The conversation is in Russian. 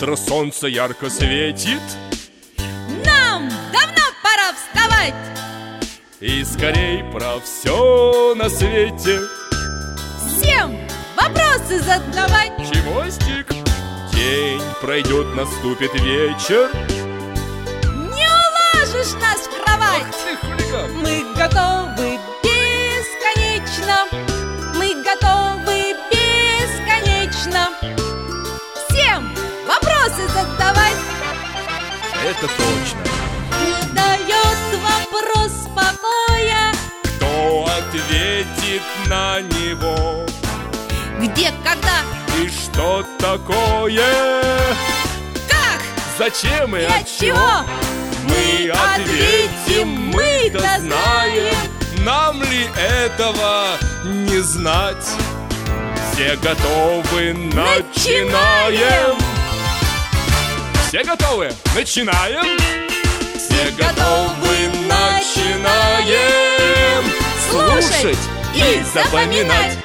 Утро солнце ярко светит. Нам давно пора вставать. И скорей про все на свете. Всем вопросы задавать. Чевостик День пройдет, наступит вечер. Не уложишь нас в Это точно. Не дает вопрос покоя. Кто ответит на него? Где, когда, И что такое? как? Зачем и и от чего? Мы ответим, мы-то знаем. Нам ли этого не знать? Все готовы, начинаем Все готовы? Начинаем. Все готовы, начинаем. Слушать и запоминать